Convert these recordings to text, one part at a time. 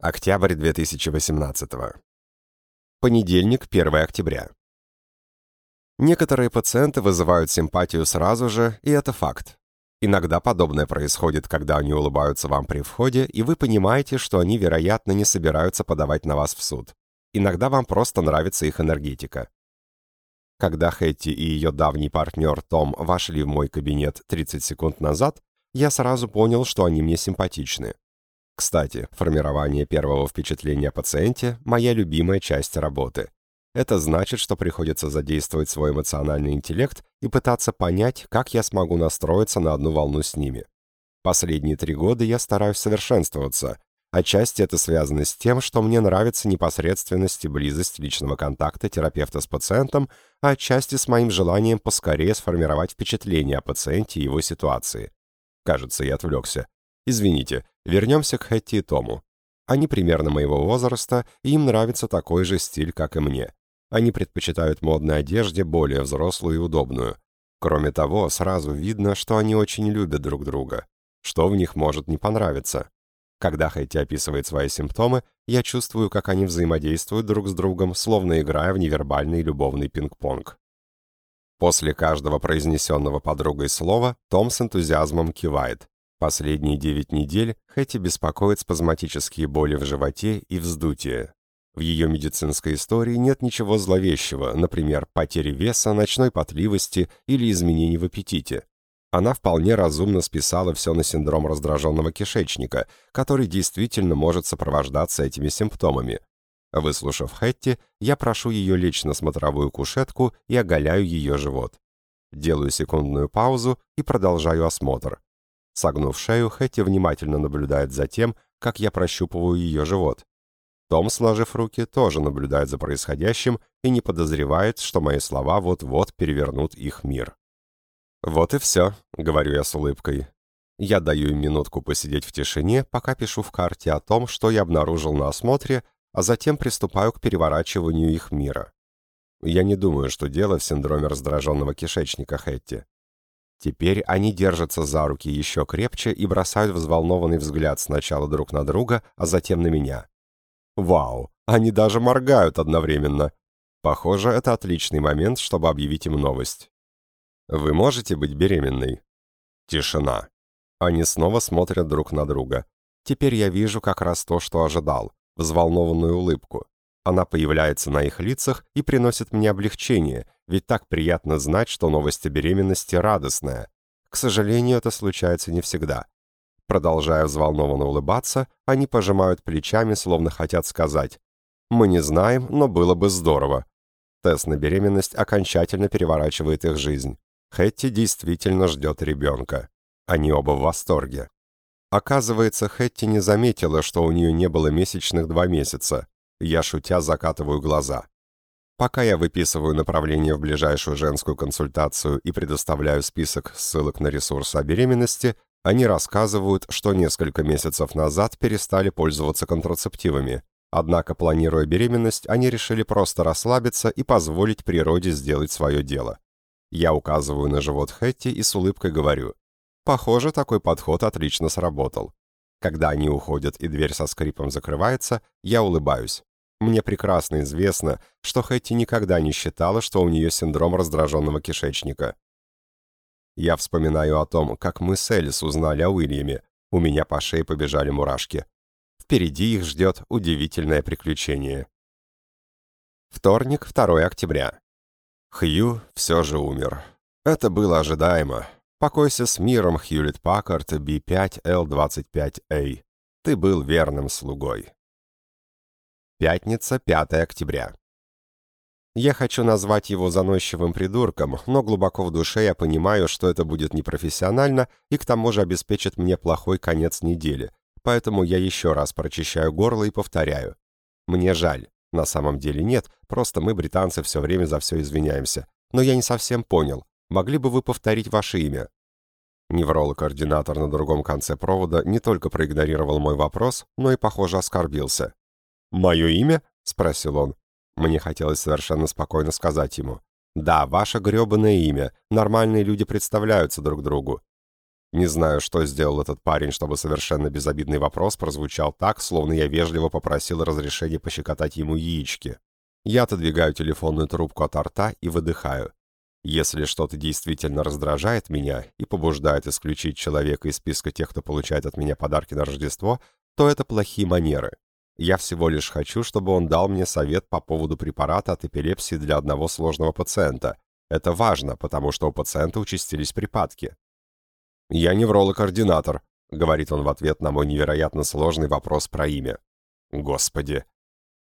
Октябрь 2018. Понедельник, 1 октября. Некоторые пациенты вызывают симпатию сразу же, и это факт. Иногда подобное происходит, когда они улыбаются вам при входе, и вы понимаете, что они, вероятно, не собираются подавать на вас в суд. Иногда вам просто нравится их энергетика. Когда Хэтти и ее давний партнер Том вошли в мой кабинет 30 секунд назад, я сразу понял, что они мне симпатичны. Кстати, формирование первого впечатления о пациенте – моя любимая часть работы. Это значит, что приходится задействовать свой эмоциональный интеллект и пытаться понять, как я смогу настроиться на одну волну с ними. Последние три года я стараюсь совершенствоваться. Отчасти это связано с тем, что мне нравится непосредственность и близость личного контакта терапевта с пациентом, а отчасти с моим желанием поскорее сформировать впечатление о пациенте и его ситуации. Кажется, я отвлекся. Извините, вернемся к Хэтти и Тому. Они примерно моего возраста, и им нравится такой же стиль, как и мне. Они предпочитают модной одежде более взрослую и удобную. Кроме того, сразу видно, что они очень любят друг друга. Что в них может не понравиться? Когда Хэти описывает свои симптомы, я чувствую, как они взаимодействуют друг с другом, словно играя в невербальный любовный пинг-понг. После каждого произнесенного подругой слова Том с энтузиазмом кивает. Последние 9 недель Хэти беспокоит спазматические боли в животе и вздутие. В ее медицинской истории нет ничего зловещего, например, потери веса, ночной потливости или изменений в аппетите. Она вполне разумно списала все на синдром раздраженного кишечника, который действительно может сопровождаться этими симптомами. Выслушав Хэтти, я прошу ее лечь на смотровую кушетку и оголяю ее живот. Делаю секундную паузу и продолжаю осмотр. Согнув шею, Хэтти внимательно наблюдает за тем, как я прощупываю ее живот. Том, сложив руки, тоже наблюдает за происходящим и не подозревает, что мои слова вот-вот перевернут их мир. «Вот и все», — говорю я с улыбкой. Я даю им минутку посидеть в тишине, пока пишу в карте о том, что я обнаружил на осмотре, а затем приступаю к переворачиванию их мира. Я не думаю, что дело в синдроме раздраженного кишечника Хэтти. Теперь они держатся за руки еще крепче и бросают взволнованный взгляд сначала друг на друга, а затем на меня. Вау, они даже моргают одновременно. Похоже, это отличный момент, чтобы объявить им новость. Вы можете быть беременной? Тишина. Они снова смотрят друг на друга. Теперь я вижу как раз то, что ожидал. Взволнованную улыбку. Она появляется на их лицах и приносит мне облегчение, ведь так приятно знать, что новость о беременности радостная. К сожалению, это случается не всегда. Продолжая взволнованно улыбаться, они пожимают плечами, словно хотят сказать «Мы не знаем, но было бы здорово». Тест на беременность окончательно переворачивает их жизнь. Хэтти действительно ждет ребенка. Они оба в восторге. Оказывается, Хэтти не заметила, что у нее не было месячных два месяца. Я, шутя, закатываю глаза. Пока я выписываю направление в ближайшую женскую консультацию и предоставляю список ссылок на ресурсы о беременности, они рассказывают, что несколько месяцев назад перестали пользоваться контрацептивами. Однако, планируя беременность, они решили просто расслабиться и позволить природе сделать свое дело. Я указываю на живот Хэтти и с улыбкой говорю, «Похоже, такой подход отлично сработал». Когда они уходят и дверь со скрипом закрывается, я улыбаюсь. Мне прекрасно известно, что Хэтти никогда не считала, что у нее синдром раздраженного кишечника. Я вспоминаю о том, как мы с Элис узнали о Уильяме. У меня по шее побежали мурашки. Впереди их ждет удивительное приключение. Вторник, 2 октября. Хью все же умер. Это было ожидаемо. Покойся с миром, Хьюлит Паккарт, B5L25A. Ты был верным слугой. Пятница, 5 октября. Я хочу назвать его заносчивым придурком, но глубоко в душе я понимаю, что это будет непрофессионально и к тому же обеспечит мне плохой конец недели, поэтому я еще раз прочищаю горло и повторяю. Мне жаль. На самом деле нет, просто мы, британцы, все время за все извиняемся. Но я не совсем понял. Могли бы вы повторить ваше имя? Невролог-координатор на другом конце провода не только проигнорировал мой вопрос, но и, похоже, оскорбился. «Мое имя?» — спросил он. Мне хотелось совершенно спокойно сказать ему. «Да, ваше гребаное имя. Нормальные люди представляются друг другу». Не знаю, что сделал этот парень, чтобы совершенно безобидный вопрос прозвучал так, словно я вежливо попросил разрешения пощекотать ему яички. Я отодвигаю телефонную трубку от рта и выдыхаю. Если что-то действительно раздражает меня и побуждает исключить человека из списка тех, кто получает от меня подарки на Рождество, то это плохие манеры. Я всего лишь хочу, чтобы он дал мне совет по поводу препарата от эпилепсии для одного сложного пациента. Это важно, потому что у пациента участились припадки. «Я невролог-координатор», — говорит он в ответ на мой невероятно сложный вопрос про имя. «Господи».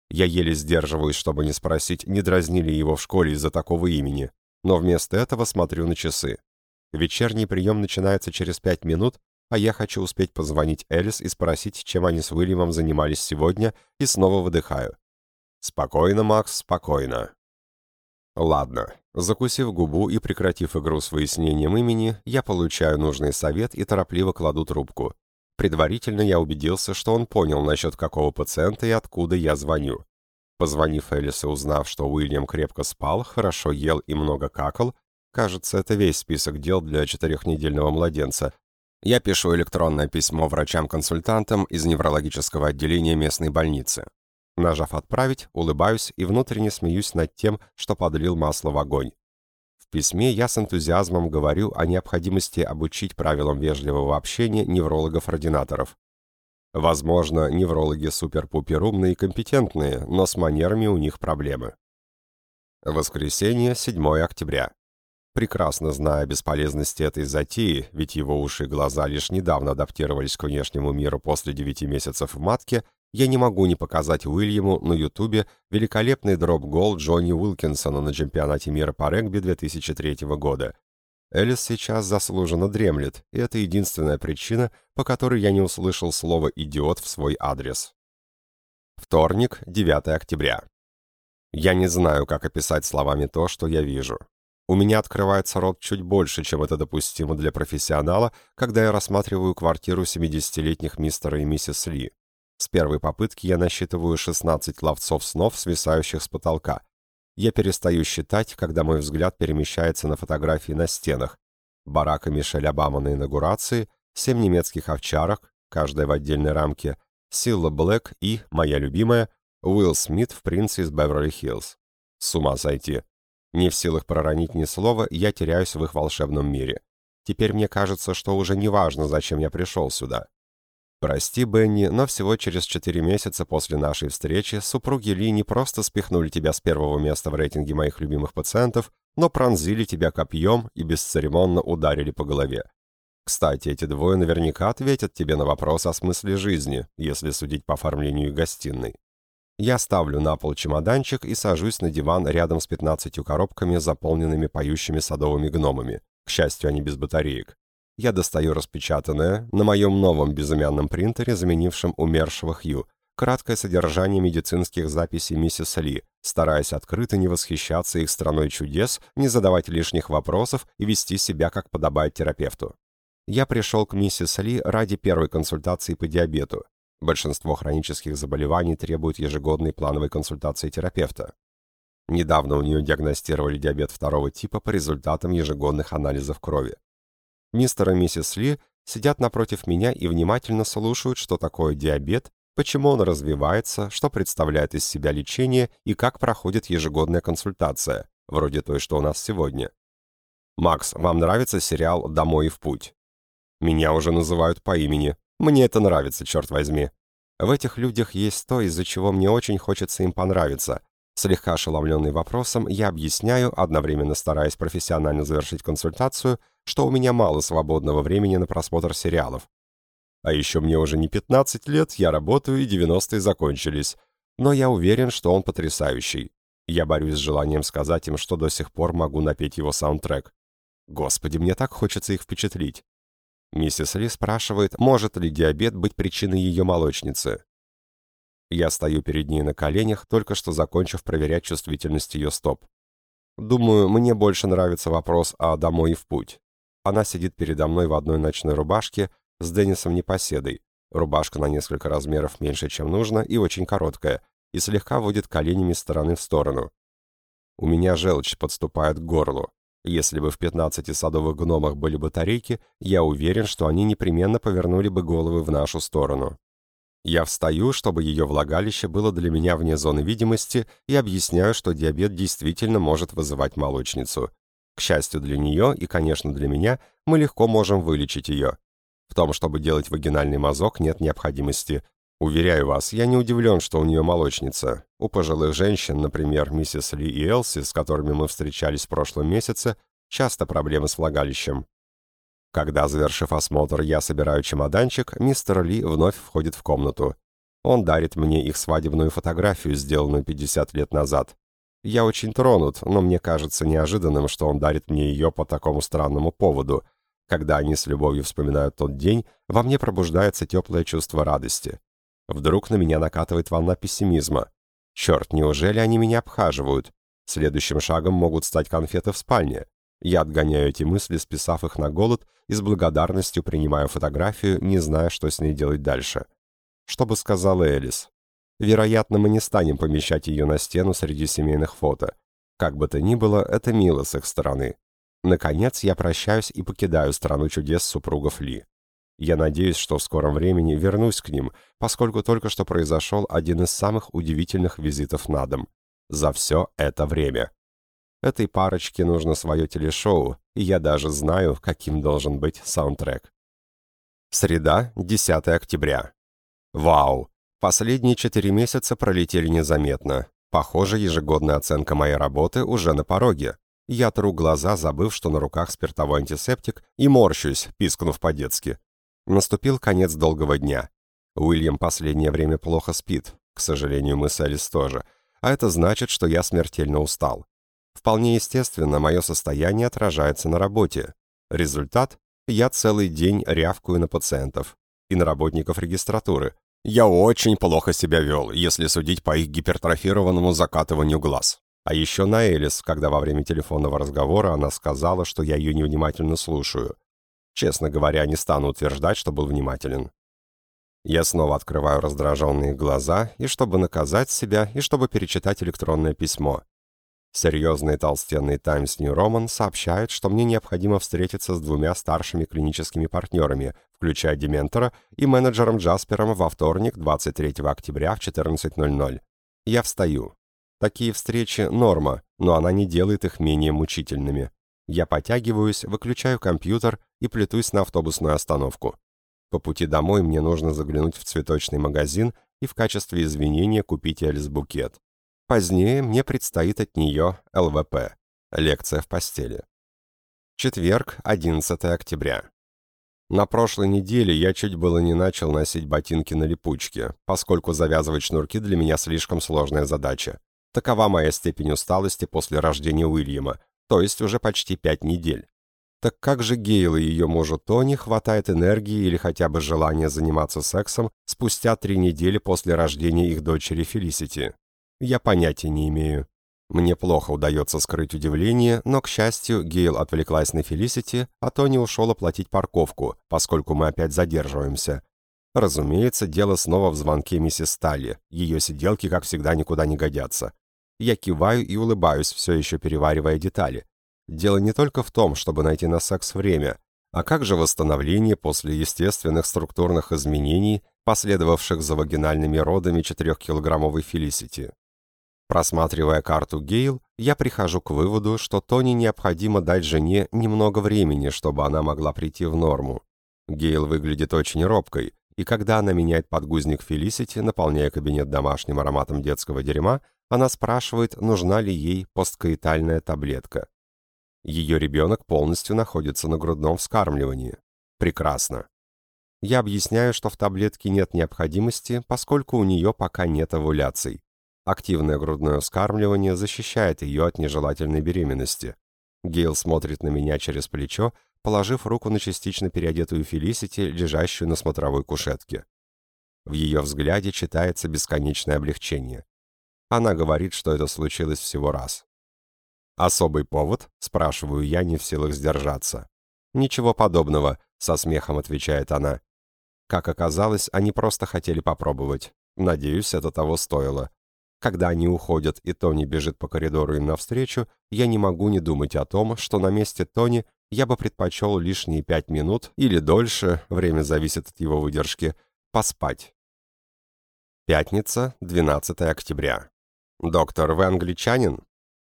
Я еле сдерживаюсь, чтобы не спросить, не дразнили его в школе из-за такого имени, но вместо этого смотрю на часы. Вечерний прием начинается через пять минут, а я хочу успеть позвонить Элис и спросить, чем они с Уильямом занимались сегодня, и снова выдыхаю. «Спокойно, Макс, спокойно». Ладно. Закусив губу и прекратив игру с выяснением имени, я получаю нужный совет и торопливо кладу трубку. Предварительно я убедился, что он понял насчет какого пациента и откуда я звоню. Позвонив Элис и узнав, что Уильям крепко спал, хорошо ел и много какал, кажется, это весь список дел для четырехнедельного младенца, я пишу электронное письмо врачам-консультантам из неврологического отделения местной больницы. Нажав «Отправить», улыбаюсь и внутренне смеюсь над тем, что подлил масло в огонь. В письме я с энтузиазмом говорю о необходимости обучить правилам вежливого общения неврологов-ординаторов. Возможно, неврологи супер-пупер умные и компетентные, но с манерами у них проблемы. Воскресенье, 7 октября. Прекрасно зная бесполезности этой затеи, ведь его уши и глаза лишь недавно адаптировались к внешнему миру после девяти месяцев в матке, я не могу не показать Уильяму на Ютубе великолепный дроп-гол Джонни Уилкинсона на чемпионате мира по регби 2003 года. Элис сейчас заслуженно дремлет, и это единственная причина, по которой я не услышал слово «идиот» в свой адрес. Вторник, 9 октября. Я не знаю, как описать словами то, что я вижу. У меня открывается рот чуть больше, чем это допустимо для профессионала, когда я рассматриваю квартиру 70-летних мистера и миссис Ли. С первой попытки я насчитываю 16 ловцов снов, свисающих с потолка. Я перестаю считать, когда мой взгляд перемещается на фотографии на стенах. Барака Мишель Обама на инаугурации, семь немецких овчарок, каждая в отдельной рамке, Силла Блэк и, моя любимая, Уилл Смит в «Принце из Беверли-Хиллз». С ума сойти. Не в силах проронить ни слова, я теряюсь в их волшебном мире. Теперь мне кажется, что уже не важно, зачем я пришел сюда. Прости, Бенни, но всего через четыре месяца после нашей встречи супруги Ли не просто спихнули тебя с первого места в рейтинге моих любимых пациентов, но пронзили тебя копьем и бесцеремонно ударили по голове. Кстати, эти двое наверняка ответят тебе на вопрос о смысле жизни, если судить по оформлению гостиной. Я ставлю на пол чемоданчик и сажусь на диван рядом с 15 коробками, заполненными поющими садовыми гномами. К счастью, они без батареек. Я достаю распечатанное, на моем новом безымянном принтере, заменившем умершего Хью, краткое содержание медицинских записей миссис Ли, стараясь открыто не восхищаться их страной чудес, не задавать лишних вопросов и вести себя, как подобает терапевту. Я пришел к миссис Ли ради первой консультации по диабету, Большинство хронических заболеваний требуют ежегодной плановой консультации терапевта. Недавно у нее диагностировали диабет второго типа по результатам ежегодных анализов крови. Мистер и миссис Ли сидят напротив меня и внимательно слушают, что такое диабет, почему он развивается, что представляет из себя лечение и как проходит ежегодная консультация, вроде той, что у нас сегодня. «Макс, вам нравится сериал «Домой и в путь»?» Меня уже называют по имени. Мне это нравится, черт возьми. В этих людях есть то, из-за чего мне очень хочется им понравиться. Слегка ошеломленный вопросом, я объясняю, одновременно стараясь профессионально завершить консультацию, что у меня мало свободного времени на просмотр сериалов. А еще мне уже не 15 лет, я работаю, и 90-е закончились. Но я уверен, что он потрясающий. Я борюсь с желанием сказать им, что до сих пор могу напеть его саундтрек. Господи, мне так хочется их впечатлить. Миссис Ли спрашивает, может ли диабет быть причиной ее молочницы. Я стою перед ней на коленях, только что закончив проверять чувствительность ее стоп. Думаю, мне больше нравится вопрос о «домой и в путь». Она сидит передо мной в одной ночной рубашке с Деннисом Непоседой. Рубашка на несколько размеров меньше, чем нужно, и очень короткая, и слегка водит коленями стороны в сторону. У меня желчь подступает к горлу. Если бы в 15 садовых гномах были батарейки, я уверен, что они непременно повернули бы головы в нашу сторону. Я встаю, чтобы ее влагалище было для меня вне зоны видимости, и объясняю, что диабет действительно может вызывать молочницу. К счастью для нее и, конечно, для меня, мы легко можем вылечить ее. В том, чтобы делать вагинальный мазок, нет необходимости. Уверяю вас, я не удивлен, что у нее молочница. У пожилых женщин, например, миссис Ли и Элси, с которыми мы встречались в прошлом месяце, часто проблемы с влагалищем. Когда, завершив осмотр, я собираю чемоданчик, мистер Ли вновь входит в комнату. Он дарит мне их свадебную фотографию, сделанную 50 лет назад. Я очень тронут, но мне кажется неожиданным, что он дарит мне ее по такому странному поводу. Когда они с любовью вспоминают тот день, во мне пробуждается теплое чувство радости. Вдруг на меня накатывает волна пессимизма. Черт, неужели они меня обхаживают? Следующим шагом могут стать конфеты в спальне. Я отгоняю эти мысли, списав их на голод, и с благодарностью принимаю фотографию, не зная, что с ней делать дальше. Что бы сказала Элис? Вероятно, мы не станем помещать ее на стену среди семейных фото. Как бы то ни было, это мило с их стороны. Наконец, я прощаюсь и покидаю страну чудес супругов Ли. Я надеюсь, что в скором времени вернусь к ним, поскольку только что произошел один из самых удивительных визитов на дом. За все это время. Этой парочке нужно свое телешоу, и я даже знаю, каким должен быть саундтрек. Среда, 10 октября. Вау! Последние четыре месяца пролетели незаметно. Похоже, ежегодная оценка моей работы уже на пороге. Я тру глаза, забыв, что на руках спиртовой антисептик, и морщусь, пискнув по-детски. Наступил конец долгого дня. Уильям последнее время плохо спит. К сожалению, мы с Элис тоже. А это значит, что я смертельно устал. Вполне естественно, мое состояние отражается на работе. Результат – я целый день рявкую на пациентов и на работников регистратуры. Я очень плохо себя вел, если судить по их гипертрофированному закатыванию глаз. А еще на Элис, когда во время телефонного разговора она сказала, что я ее невнимательно слушаю. Честно говоря, не стану утверждать, что был внимателен. Я снова открываю раздраженные глаза, и чтобы наказать себя, и чтобы перечитать электронное письмо. Серьезный толстенный Times New Roman сообщает, что мне необходимо встретиться с двумя старшими клиническими партнерами, включая Дементора и менеджером Джаспером во вторник, 23 октября в 14.00. Я встаю. Такие встречи – норма, но она не делает их менее мучительными. Я потягиваюсь, выключаю компьютер и плетусь на автобусную остановку. По пути домой мне нужно заглянуть в цветочный магазин и в качестве извинения купить Эльс букет. Позднее мне предстоит от нее ЛВП – лекция в постели. Четверг, 11 октября. На прошлой неделе я чуть было не начал носить ботинки на липучке, поскольку завязывать шнурки для меня слишком сложная задача. Такова моя степень усталости после рождения Уильяма, то есть уже почти пять недель. Так как же Гейл и ее мужу Тони хватает энергии или хотя бы желания заниматься сексом спустя три недели после рождения их дочери Фелисити? Я понятия не имею. Мне плохо удается скрыть удивление, но, к счастью, Гейл отвлеклась на Фелисити, а Тони ушел оплатить парковку, поскольку мы опять задерживаемся. Разумеется, дело снова в звонке миссис Сталли. Ее сиделки, как всегда, никуда не годятся. Я киваю и улыбаюсь, все еще переваривая детали. Дело не только в том, чтобы найти на секс время, а как же восстановление после естественных структурных изменений, последовавших за вагинальными родами 4-килограммовой Фелисити. Просматривая карту Гейл, я прихожу к выводу, что Тони необходимо дать жене немного времени, чтобы она могла прийти в норму. Гейл выглядит очень робкой, и когда она меняет подгузник Фелисити, наполняя кабинет домашним ароматом детского дерьма, она спрашивает, нужна ли ей посткаитальная таблетка. Ее ребенок полностью находится на грудном вскармливании. Прекрасно. Я объясняю, что в таблетке нет необходимости, поскольку у нее пока нет овуляций. Активное грудное вскармливание защищает ее от нежелательной беременности. Гейл смотрит на меня через плечо, положив руку на частично переодетую Фелисити, лежащую на смотровой кушетке. В ее взгляде читается бесконечное облегчение. Она говорит, что это случилось всего раз. «Особый повод?» – спрашиваю я, не в силах сдержаться. «Ничего подобного», – со смехом отвечает она. Как оказалось, они просто хотели попробовать. Надеюсь, это того стоило. Когда они уходят и Тони бежит по коридору им навстречу, я не могу не думать о том, что на месте Тони я бы предпочел лишние пять минут или дольше, время зависит от его выдержки, поспать. Пятница, 12 октября. «Доктор, вы англичанин?»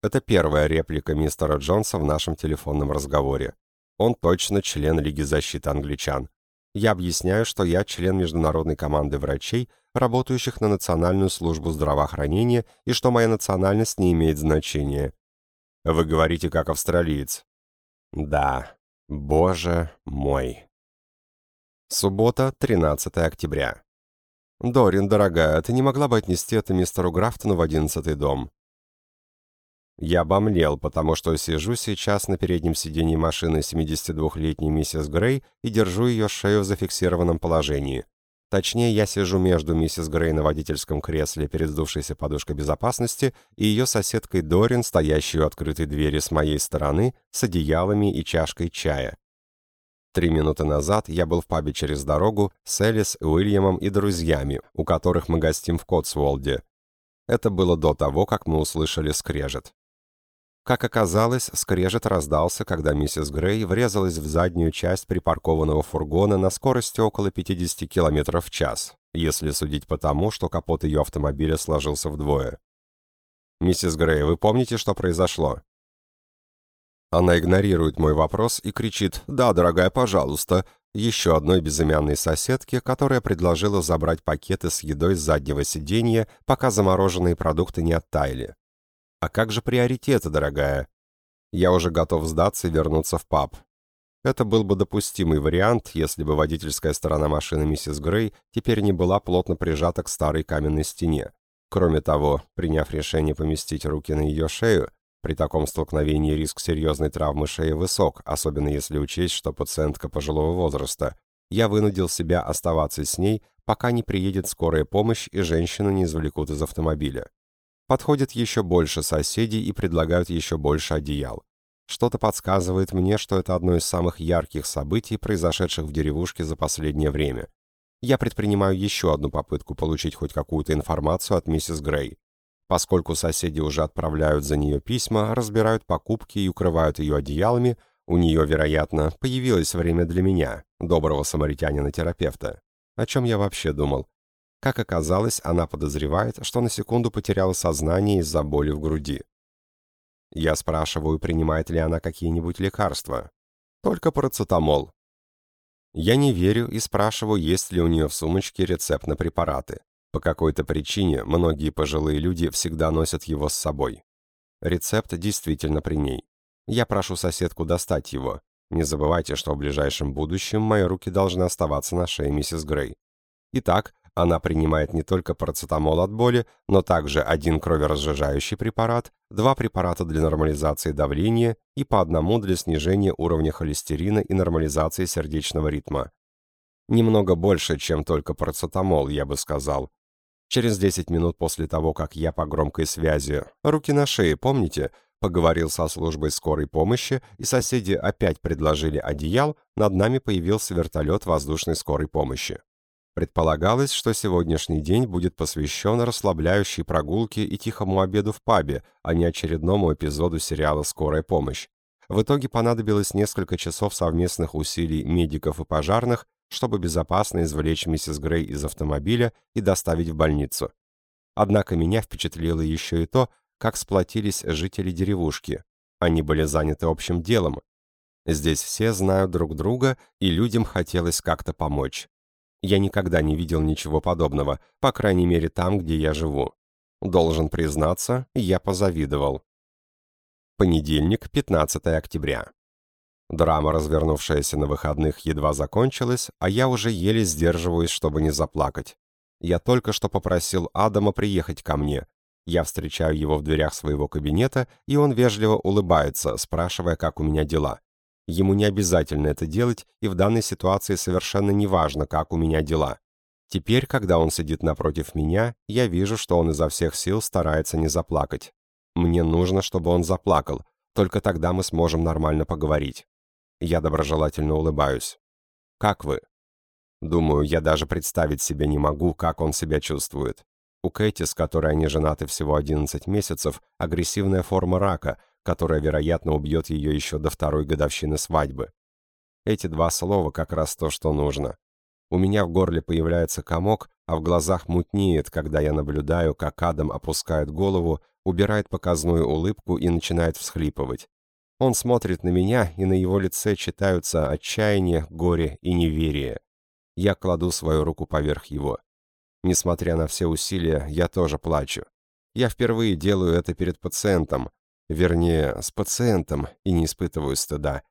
Это первая реплика мистера Джонса в нашем телефонном разговоре. Он точно член Лиги защиты англичан. Я объясняю, что я член международной команды врачей, работающих на Национальную службу здравоохранения, и что моя национальность не имеет значения. Вы говорите как австралиец. Да, боже мой. Суббота, 13 октября. Дорин, дорогая, ты не могла бы отнести это мистеру Графтону в одиннадцатый дом? Я обомлел, потому что сижу сейчас на переднем сиденье машины 72-летней миссис Грей и держу ее шею в зафиксированном положении. Точнее, я сижу между миссис Грей на водительском кресле перед сдувшейся подушкой безопасности и ее соседкой Дорин, стоящей у открытой двери с моей стороны, с одеялами и чашкой чая. Три минуты назад я был в пабе через дорогу с Элис, Уильямом и друзьями, у которых мы гостим в Котсуолде. Это было до того, как мы услышали скрежет. Как оказалось, скрежет раздался, когда миссис Грей врезалась в заднюю часть припаркованного фургона на скорости около 50 км в час, если судить по тому, что капот ее автомобиля сложился вдвое. «Миссис Грей, вы помните, что произошло?» Она игнорирует мой вопрос и кричит «Да, дорогая, пожалуйста», еще одной безымянной соседке, которая предложила забрать пакеты с едой с заднего сиденья, пока замороженные продукты не оттаяли. А как же приоритеты, дорогая? Я уже готов сдаться и вернуться в паб. Это был бы допустимый вариант, если бы водительская сторона машины миссис Грей теперь не была плотно прижата к старой каменной стене. Кроме того, приняв решение поместить руки на ее шею, при таком столкновении риск серьезной травмы шеи высок, особенно если учесть, что пациентка пожилого возраста. Я вынудил себя оставаться с ней, пока не приедет скорая помощь и женщину не извлекут из автомобиля. Подходят еще больше соседей и предлагают еще больше одеял. Что-то подсказывает мне, что это одно из самых ярких событий, произошедших в деревушке за последнее время. Я предпринимаю еще одну попытку получить хоть какую-то информацию от миссис Грей. Поскольку соседи уже отправляют за нее письма, разбирают покупки и укрывают ее одеялами, у нее, вероятно, появилось время для меня, доброго самаритянина-терапевта. О чем я вообще думал? Как оказалось, она подозревает, что на секунду потеряла сознание из-за боли в груди. Я спрашиваю, принимает ли она какие-нибудь лекарства. Только парацетамол. Я не верю и спрашиваю, есть ли у нее в сумочке рецепт на препараты. По какой-то причине многие пожилые люди всегда носят его с собой. Рецепт действительно при ней. Я прошу соседку достать его. Не забывайте, что в ближайшем будущем мои руки должны оставаться на шее миссис Грей. Итак, она принимает не только парацетамол от боли, но также один кроверазжижающий препарат, два препарата для нормализации давления и по одному для снижения уровня холестерина и нормализации сердечного ритма. Немного больше, чем только парацетамол, я бы сказал. Через 10 минут после того, как я по громкой связи, руки на шее, помните, поговорил со службой скорой помощи, и соседи опять предложили одеял, над нами появился вертолет воздушной скорой помощи. Предполагалось, что сегодняшний день будет посвящен расслабляющей прогулке и тихому обеду в пабе, а не очередному эпизоду сериала «Скорая помощь». В итоге понадобилось несколько часов совместных усилий медиков и пожарных, чтобы безопасно извлечь миссис Грей из автомобиля и доставить в больницу. Однако меня впечатлило еще и то, как сплотились жители деревушки. Они были заняты общим делом. Здесь все знают друг друга, и людям хотелось как-то помочь. Я никогда не видел ничего подобного, по крайней мере там, где я живу. Должен признаться, я позавидовал. Понедельник, 15 октября. Драма, развернувшаяся на выходных, едва закончилась, а я уже еле сдерживаюсь, чтобы не заплакать. Я только что попросил Адама приехать ко мне. Я встречаю его в дверях своего кабинета, и он вежливо улыбается, спрашивая, как у меня дела. Ему не обязательно это делать, и в данной ситуации совершенно не важно, как у меня дела. Теперь, когда он сидит напротив меня, я вижу, что он изо всех сил старается не заплакать. Мне нужно, чтобы он заплакал, только тогда мы сможем нормально поговорить. Я доброжелательно улыбаюсь. «Как вы?» Думаю, я даже представить себе не могу, как он себя чувствует. У Кэти, с которой они женаты всего 11 месяцев, агрессивная форма рака, которая, вероятно, убьет ее еще до второй годовщины свадьбы. Эти два слова как раз то, что нужно. У меня в горле появляется комок, а в глазах мутнеет, когда я наблюдаю, как Адам опускает голову, убирает показную улыбку и начинает всхлипывать. Он смотрит на меня, и на его лице читаются отчаяние, горе и неверие. Я кладу свою руку поверх его. Несмотря на все усилия, я тоже плачу. Я впервые делаю это перед пациентом, вернее, с пациентом, и не испытываю стыда.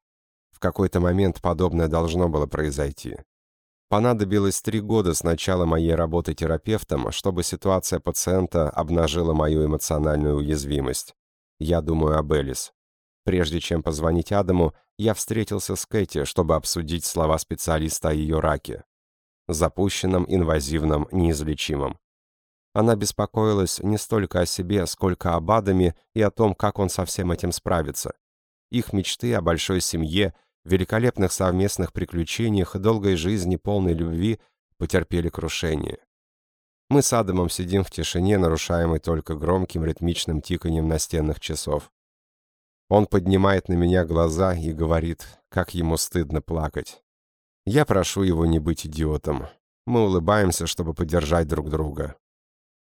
В какой-то момент подобное должно было произойти. Понадобилось три года с начала моей работы терапевтом, чтобы ситуация пациента обнажила мою эмоциональную уязвимость. Я думаю об Элис. Прежде чем позвонить Адаму, я встретился с Кэти, чтобы обсудить слова специалиста о ее раке запущенном, инвазивном, неизлечимом. Она беспокоилась не столько о себе, сколько об Адаме и о том, как он со всем этим справится. Их мечты о большой семье, великолепных совместных приключениях и долгой жизни, полной любви, потерпели крушение. Мы с Адамом сидим в тишине, нарушаемой только громким ритмичным тиканьем настенных часов. Он поднимает на меня глаза и говорит, как ему стыдно плакать. Я прошу его не быть идиотом. Мы улыбаемся, чтобы поддержать друг друга.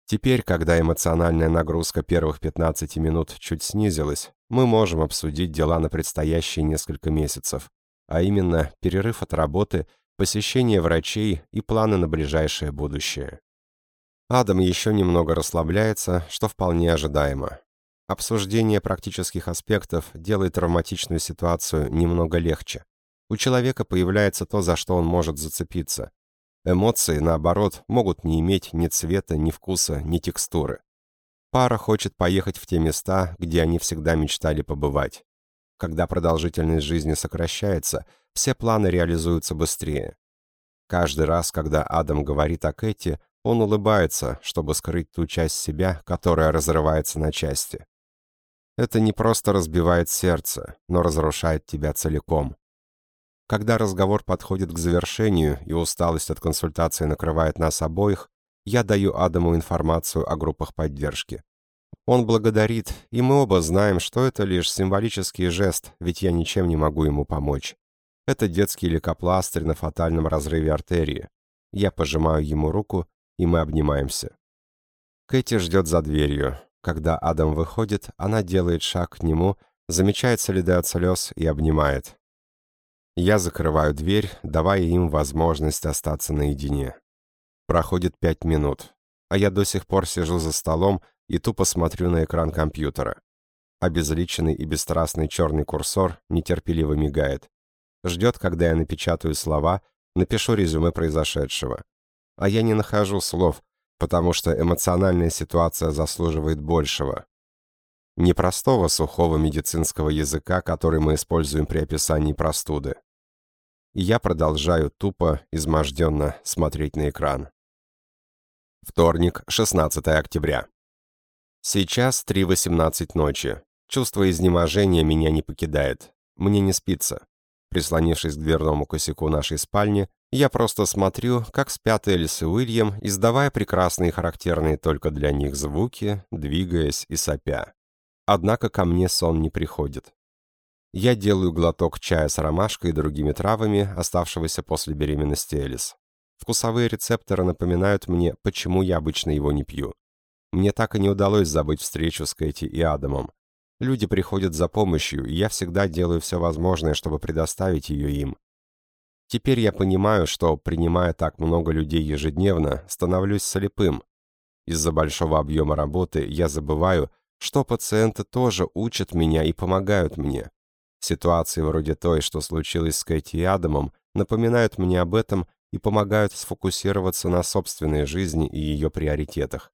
Теперь, когда эмоциональная нагрузка первых 15 минут чуть снизилась, мы можем обсудить дела на предстоящие несколько месяцев, а именно перерыв от работы, посещение врачей и планы на ближайшее будущее. Адам еще немного расслабляется, что вполне ожидаемо. Обсуждение практических аспектов делает травматичную ситуацию немного легче. У человека появляется то, за что он может зацепиться. Эмоции, наоборот, могут не иметь ни цвета, ни вкуса, ни текстуры. Пара хочет поехать в те места, где они всегда мечтали побывать. Когда продолжительность жизни сокращается, все планы реализуются быстрее. Каждый раз, когда Адам говорит о Кэти, он улыбается, чтобы скрыть ту часть себя, которая разрывается на части. Это не просто разбивает сердце, но разрушает тебя целиком. Когда разговор подходит к завершению и усталость от консультации накрывает нас обоих, я даю Адаму информацию о группах поддержки. Он благодарит, и мы оба знаем, что это лишь символический жест, ведь я ничем не могу ему помочь. Это детский лейкопластырь на фатальном разрыве артерии. Я пожимаю ему руку, и мы обнимаемся. Кэти ждет за дверью. Когда Адам выходит, она делает шаг к нему, замечает следы от слез и обнимает. Я закрываю дверь, давая им возможность остаться наедине. Проходит пять минут, а я до сих пор сижу за столом и тупо смотрю на экран компьютера. Обезличенный и бесстрастный черный курсор нетерпеливо мигает. Ждет, когда я напечатаю слова, напишу резюме произошедшего. А я не нахожу слов, потому что эмоциональная ситуация заслуживает большего. Непростого сухого медицинского языка, который мы используем при описании простуды я продолжаю тупо, изможденно смотреть на экран. Вторник, 16 октября. Сейчас 3.18 ночи. Чувство изнеможения меня не покидает. Мне не спится. Прислонившись к дверному косяку нашей спальни, я просто смотрю, как спят Элис и Уильям, издавая прекрасные характерные только для них звуки, двигаясь и сопя. Однако ко мне сон не приходит. Я делаю глоток чая с ромашкой и другими травами, оставшегося после беременности Элис. Вкусовые рецепторы напоминают мне, почему я обычно его не пью. Мне так и не удалось забыть встречу с Кэти и Адамом. Люди приходят за помощью, и я всегда делаю все возможное, чтобы предоставить ее им. Теперь я понимаю, что, принимая так много людей ежедневно, становлюсь слепым. Из-за большого объема работы я забываю, что пациенты тоже учат меня и помогают мне. Ситуации вроде той, что случилось с Кэти и Адамом, напоминают мне об этом и помогают сфокусироваться на собственной жизни и ее приоритетах.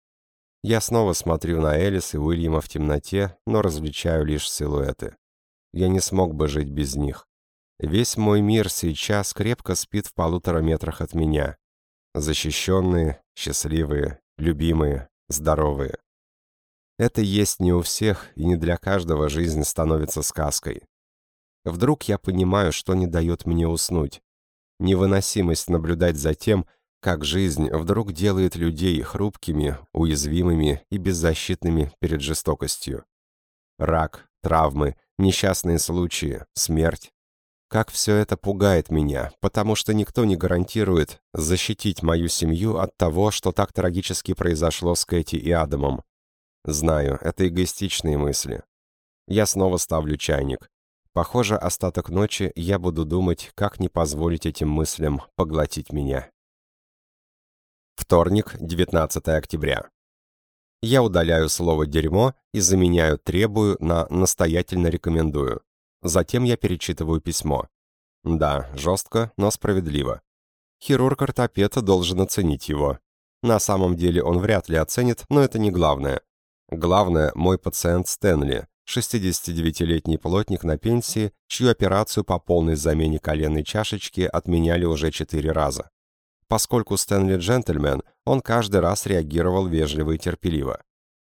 Я снова смотрю на Элис и Уильяма в темноте, но различаю лишь силуэты. Я не смог бы жить без них. Весь мой мир сейчас крепко спит в полутора метрах от меня. Защищенные, счастливые, любимые, здоровые. Это есть не у всех, и не для каждого жизнь становится сказкой. Вдруг я понимаю, что не дает мне уснуть. Невыносимость наблюдать за тем, как жизнь вдруг делает людей хрупкими, уязвимыми и беззащитными перед жестокостью. Рак, травмы, несчастные случаи, смерть. Как все это пугает меня, потому что никто не гарантирует защитить мою семью от того, что так трагически произошло с Кэти и Адамом. Знаю, это эгоистичные мысли. Я снова ставлю чайник. Похоже, остаток ночи я буду думать, как не позволить этим мыслям поглотить меня. Вторник, 19 октября. Я удаляю слово «дерьмо» и заменяю «требую» на «настоятельно рекомендую». Затем я перечитываю письмо. Да, жестко, но справедливо. Хирург-ортопед должен оценить его. На самом деле он вряд ли оценит, но это не главное. Главное, мой пациент Стэнли, 69-летний плотник на пенсии, чью операцию по полной замене коленной чашечки отменяли уже четыре раза. Поскольку Стэнли джентльмен, он каждый раз реагировал вежливо и терпеливо.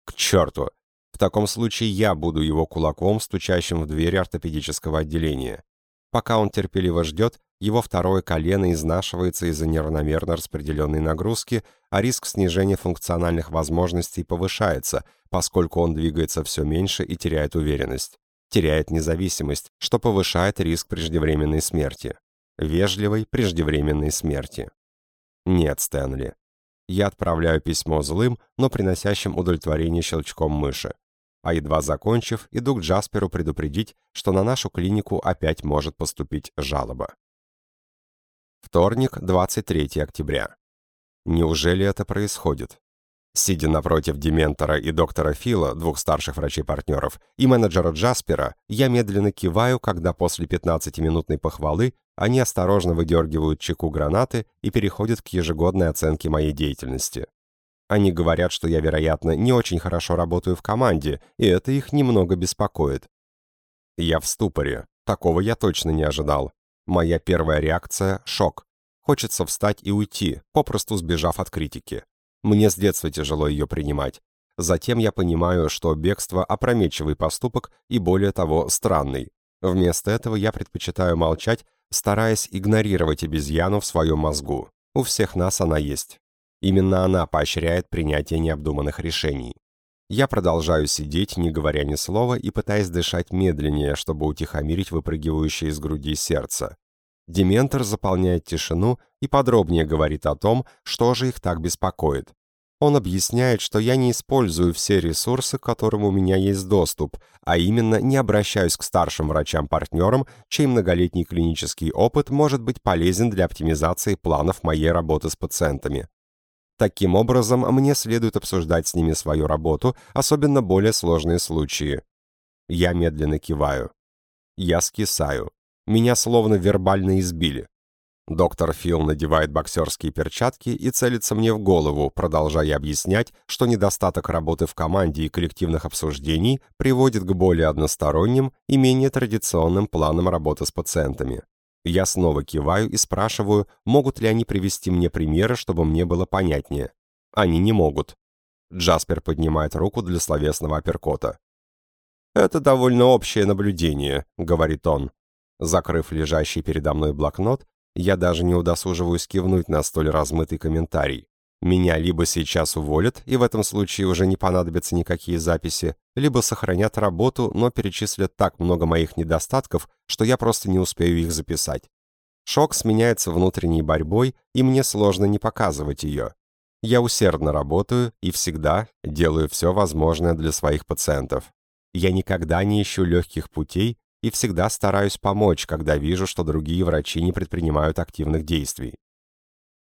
К черту! В таком случае я буду его кулаком, стучащим в двери ортопедического отделения. Пока он терпеливо ждет, его второе колено изнашивается из-за неравномерно распределенной нагрузки, а риск снижения функциональных возможностей повышается, поскольку он двигается все меньше и теряет уверенность. Теряет независимость, что повышает риск преждевременной смерти. Вежливой преждевременной смерти. Нет, Стэнли. Я отправляю письмо злым, но приносящим удовлетворение щелчком мыши. А едва закончив, иду к Джасперу предупредить, что на нашу клинику опять может поступить жалоба. Вторник, 23 октября. Неужели это происходит? Сидя напротив Дементора и доктора Фила, двух старших врачей-партнеров, и менеджера Джаспера, я медленно киваю, когда после 15-минутной похвалы они осторожно выдергивают чеку гранаты и переходят к ежегодной оценке моей деятельности. Они говорят, что я, вероятно, не очень хорошо работаю в команде, и это их немного беспокоит. Я в ступоре. Такого я точно не ожидал. Моя первая реакция — шок. Хочется встать и уйти, попросту сбежав от критики. Мне с детства тяжело ее принимать. Затем я понимаю, что бегство – опрометчивый поступок и, более того, странный. Вместо этого я предпочитаю молчать, стараясь игнорировать обезьяну в своем мозгу. У всех нас она есть. Именно она поощряет принятие необдуманных решений. Я продолжаю сидеть, не говоря ни слова, и пытаясь дышать медленнее, чтобы утихомирить выпрыгивающее из груди сердце. Дементор заполняет тишину и подробнее говорит о том, что же их так беспокоит. Он объясняет, что я не использую все ресурсы, к которым у меня есть доступ, а именно не обращаюсь к старшим врачам-партнерам, чей многолетний клинический опыт может быть полезен для оптимизации планов моей работы с пациентами. Таким образом, мне следует обсуждать с ними свою работу, особенно более сложные случаи. Я медленно киваю. Я скисаю. Меня словно вербально избили. Доктор Фил надевает боксерские перчатки и целится мне в голову, продолжая объяснять, что недостаток работы в команде и коллективных обсуждений приводит к более односторонним и менее традиционным планам работы с пациентами. Я снова киваю и спрашиваю, могут ли они привести мне примеры, чтобы мне было понятнее. Они не могут. Джаспер поднимает руку для словесного апперкота. «Это довольно общее наблюдение», — говорит он. Закрыв лежащий передо мной блокнот, я даже не удосуживаюсь кивнуть на столь размытый комментарий. Меня либо сейчас уволят, и в этом случае уже не понадобятся никакие записи, либо сохранят работу, но перечислят так много моих недостатков, что я просто не успею их записать. Шок сменяется внутренней борьбой, и мне сложно не показывать ее. Я усердно работаю и всегда делаю все возможное для своих пациентов. Я никогда не ищу легких путей и всегда стараюсь помочь, когда вижу, что другие врачи не предпринимают активных действий.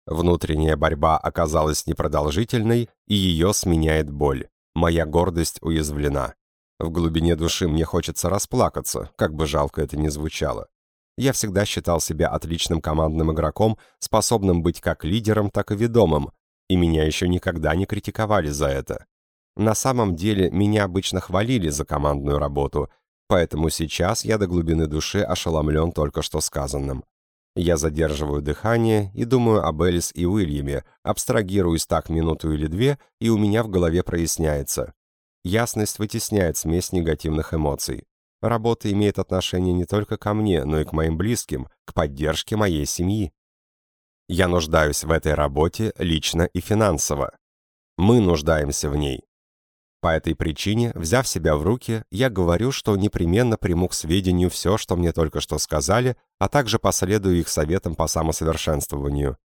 Внутренняя борьба оказалась непродолжительной, и ее сменяет боль. Моя гордость уязвлена. В глубине души мне хочется расплакаться, как бы жалко это ни звучало. Я всегда считал себя отличным командным игроком, способным быть как лидером, так и ведомым, и меня еще никогда не критиковали за это. На самом деле, меня обычно хвалили за командную работу, Поэтому сейчас я до глубины души ошеломлен только что сказанным. Я задерживаю дыхание и думаю об Элис и Уильяме, абстрагируюсь так минуту или две, и у меня в голове проясняется. Ясность вытесняет смесь негативных эмоций. Работа имеет отношение не только ко мне, но и к моим близким, к поддержке моей семьи. Я нуждаюсь в этой работе лично и финансово. Мы нуждаемся в ней. По этой причине, взяв себя в руки, я говорю, что непременно приму к сведению все, что мне только что сказали, а также последую их советам по самосовершенствованию.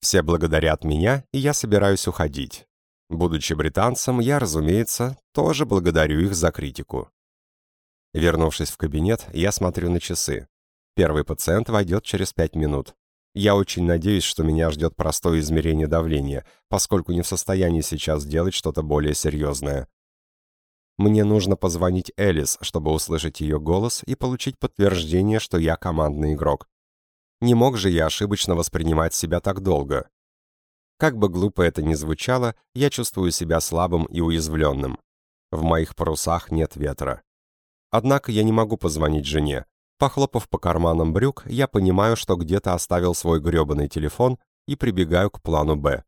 Все благодарят меня, и я собираюсь уходить. Будучи британцем, я, разумеется, тоже благодарю их за критику. Вернувшись в кабинет, я смотрю на часы. Первый пациент войдет через пять минут. Я очень надеюсь, что меня ждет простое измерение давления, поскольку не в состоянии сейчас сделать что-то более серьезное. Мне нужно позвонить Элис, чтобы услышать ее голос и получить подтверждение, что я командный игрок. Не мог же я ошибочно воспринимать себя так долго. Как бы глупо это ни звучало, я чувствую себя слабым и уязвленным. В моих парусах нет ветра. Однако я не могу позвонить жене, Похлопав по карманам брюк, я понимаю, что где-то оставил свой грёбаный телефон и прибегаю к плану «Б».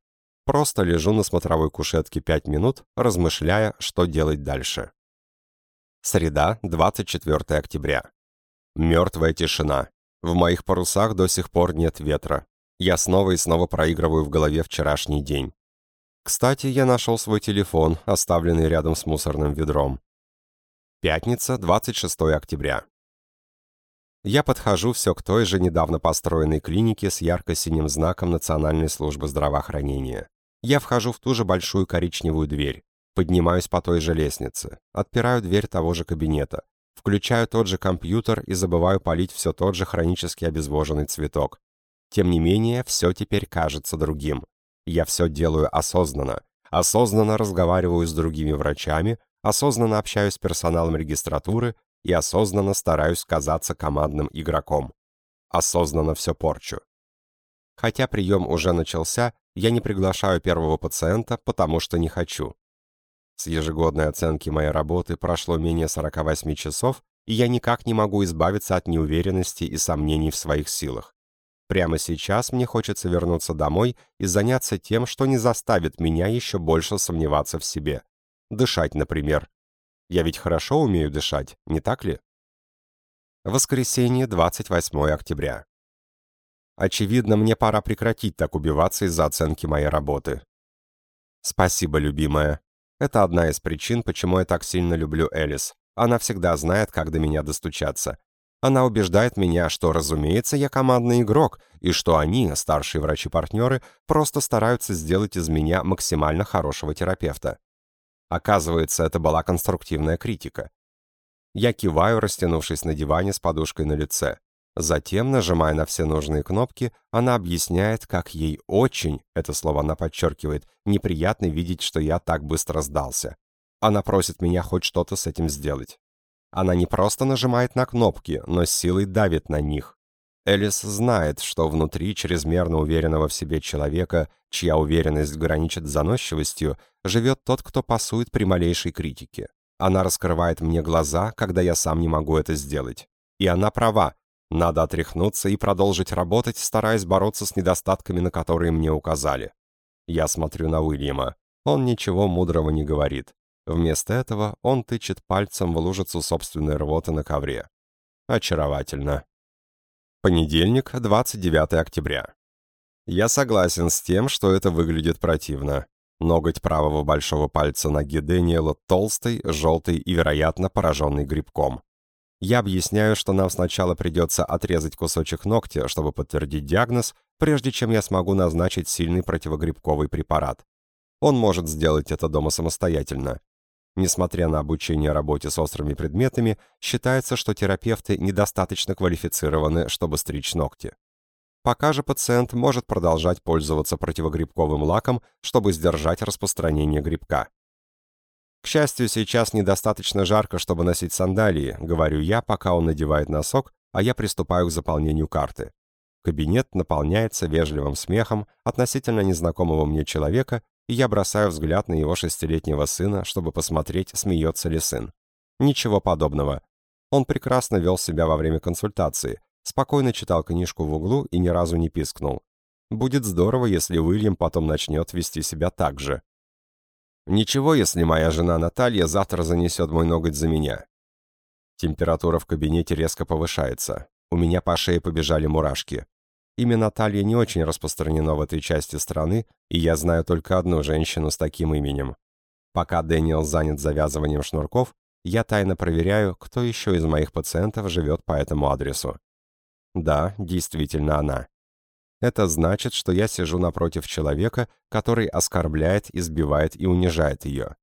Просто лежу на смотровой кушетке 5 минут, размышляя, что делать дальше. Среда, 24 октября. Мертвая тишина. В моих парусах до сих пор нет ветра. Я снова и снова проигрываю в голове вчерашний день. Кстати, я нашел свой телефон, оставленный рядом с мусорным ведром. Пятница, 26 октября. Я подхожу все к той же недавно построенной клинике с ярко-синим знаком Национальной службы здравоохранения. Я вхожу в ту же большую коричневую дверь, поднимаюсь по той же лестнице, отпираю дверь того же кабинета, включаю тот же компьютер и забываю полить все тот же хронически обезвоженный цветок. Тем не менее, все теперь кажется другим. Я все делаю осознанно. Осознанно разговариваю с другими врачами, осознанно общаюсь с персоналом регистратуры и осознанно стараюсь казаться командным игроком. Осознанно все порчу. Хотя прием уже начался, я не приглашаю первого пациента, потому что не хочу. С ежегодной оценки моей работы прошло менее 48 часов, и я никак не могу избавиться от неуверенности и сомнений в своих силах. Прямо сейчас мне хочется вернуться домой и заняться тем, что не заставит меня еще больше сомневаться в себе. Дышать, например, я ведь хорошо умею дышать, не так ли? Воскресенье, 28 октября. Очевидно, мне пора прекратить так убиваться из-за оценки моей работы. Спасибо, любимая. Это одна из причин, почему я так сильно люблю Элис. Она всегда знает, как до меня достучаться. Она убеждает меня, что, разумеется, я командный игрок, и что они, старшие врачи-партнеры, просто стараются сделать из меня максимально хорошего терапевта. Оказывается, это была конструктивная критика. Я киваю, растянувшись на диване с подушкой на лице. Затем, нажимая на все нужные кнопки, она объясняет, как ей очень, это слово она подчеркивает, неприятно видеть, что я так быстро сдался. Она просит меня хоть что-то с этим сделать. Она не просто нажимает на кнопки, но силой давит на них. Элис знает, что внутри чрезмерно уверенного в себе человека, чья уверенность граничит с заносчивостью, живет тот, кто пасует при малейшей критике. Она раскрывает мне глаза, когда я сам не могу это сделать. И она права. Надо отряхнуться и продолжить работать, стараясь бороться с недостатками, на которые мне указали. Я смотрю на Уильяма. Он ничего мудрого не говорит. Вместо этого он тычет пальцем в лужицу собственной рвоты на ковре. Очаровательно. Понедельник, 29 октября. Я согласен с тем, что это выглядит противно. Ноготь правого большого пальца ноги Дэниела толстый, желтый и, вероятно, пораженный грибком. Я объясняю, что нам сначала придется отрезать кусочек ногтя, чтобы подтвердить диагноз, прежде чем я смогу назначить сильный противогрибковый препарат. Он может сделать это дома самостоятельно. Несмотря на обучение работе с острыми предметами, считается, что терапевты недостаточно квалифицированы, чтобы стричь ногти. Пока же пациент может продолжать пользоваться противогрибковым лаком, чтобы сдержать распространение грибка. К счастью, сейчас недостаточно жарко, чтобы носить сандалии, говорю я, пока он надевает носок, а я приступаю к заполнению карты. Кабинет наполняется вежливым смехом относительно незнакомого мне человека, и я бросаю взгляд на его шестилетнего сына, чтобы посмотреть, смеется ли сын. Ничего подобного. Он прекрасно вел себя во время консультации, спокойно читал книжку в углу и ни разу не пискнул. Будет здорово, если Уильям потом начнет вести себя так же. Ничего, если моя жена Наталья завтра занесет мой ноготь за меня. Температура в кабинете резко повышается. У меня по шее побежали мурашки. Имя Наталья не очень распространено в этой части страны, и я знаю только одну женщину с таким именем. Пока Дэниел занят завязыванием шнурков, я тайно проверяю, кто еще из моих пациентов живет по этому адресу. Да, действительно она. Это значит, что я сижу напротив человека, который оскорбляет, избивает и унижает ее.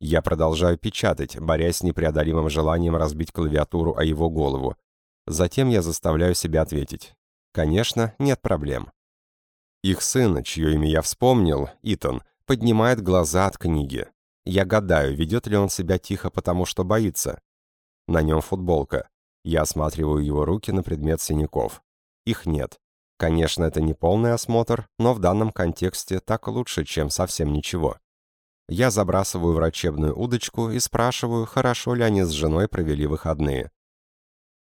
Я продолжаю печатать, борясь с непреодолимым желанием разбить клавиатуру о его голову. Затем я заставляю себя ответить. Конечно, нет проблем. Их сын, чье имя я вспомнил, Итан, поднимает глаза от книги. Я гадаю, ведет ли он себя тихо, потому что боится. На нем футболка. Я осматриваю его руки на предмет синяков. Их нет. Конечно, это не полный осмотр, но в данном контексте так лучше, чем совсем ничего. Я забрасываю врачебную удочку и спрашиваю, хорошо ли они с женой провели выходные.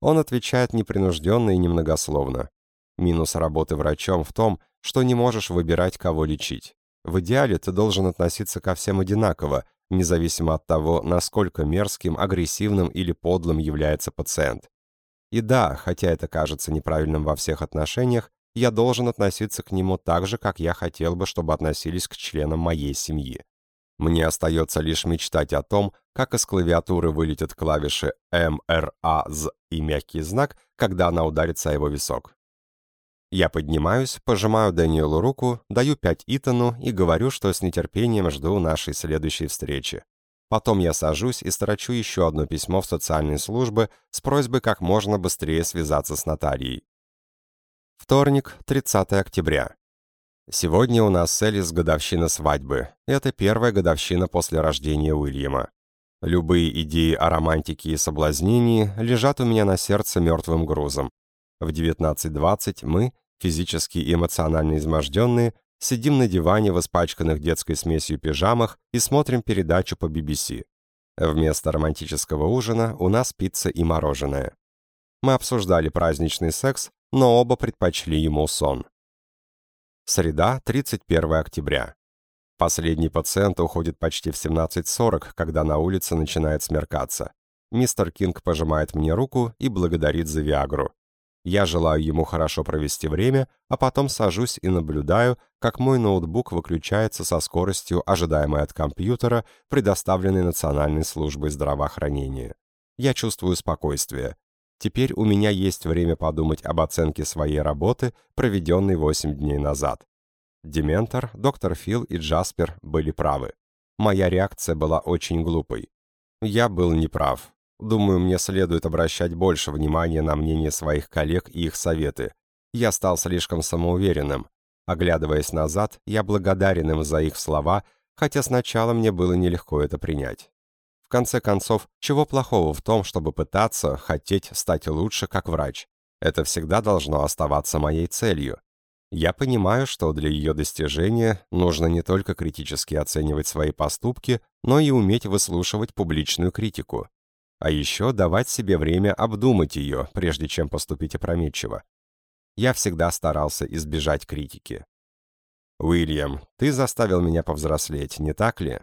Он отвечает непринужденно и немногословно. Минус работы врачом в том, что не можешь выбирать, кого лечить. В идеале ты должен относиться ко всем одинаково, независимо от того, насколько мерзким, агрессивным или подлым является пациент. И да, хотя это кажется неправильным во всех отношениях, я должен относиться к нему так же, как я хотел бы, чтобы относились к членам моей семьи. Мне остается лишь мечтать о том, как из клавиатуры вылетят клавиши М, Р, А, З и мягкий знак, когда она ударится о его висок. Я поднимаюсь, пожимаю Дэниелу руку, даю пять Итану и говорю, что с нетерпением жду нашей следующей встречи. Потом я сажусь и строчу еще одно письмо в социальные службы с просьбой как можно быстрее связаться с нотарией. Вторник, 30 октября. Сегодня у нас с Элис годовщина свадьбы. Это первая годовщина после рождения Уильяма. Любые идеи о романтике и соблазнении лежат у меня на сердце мертвым грузом. В 19.20 мы, физически и эмоционально изможденные, сидим на диване в испачканных детской смесью пижамах и смотрим передачу по BBC. Вместо романтического ужина у нас пицца и мороженое. Мы обсуждали праздничный секс, но оба предпочли ему сон. Среда, 31 октября. Последний пациент уходит почти в 17.40, когда на улице начинает смеркаться. Мистер Кинг пожимает мне руку и благодарит за Виагру. Я желаю ему хорошо провести время, а потом сажусь и наблюдаю, как мой ноутбук выключается со скоростью, ожидаемой от компьютера, предоставленной Национальной службой здравоохранения. Я чувствую спокойствие. Теперь у меня есть время подумать об оценке своей работы, проведенной 8 дней назад. Дементор, доктор Фил и Джаспер были правы. Моя реакция была очень глупой. Я был неправ. Думаю, мне следует обращать больше внимания на мнение своих коллег и их советы. Я стал слишком самоуверенным. Оглядываясь назад, я благодарен им за их слова, хотя сначала мне было нелегко это принять. В конце концов, чего плохого в том, чтобы пытаться, хотеть стать лучше как врач? Это всегда должно оставаться моей целью. Я понимаю, что для ее достижения нужно не только критически оценивать свои поступки, но и уметь выслушивать публичную критику. А еще давать себе время обдумать ее, прежде чем поступить опрометчиво. Я всегда старался избежать критики. «Уильям, ты заставил меня повзрослеть, не так ли?»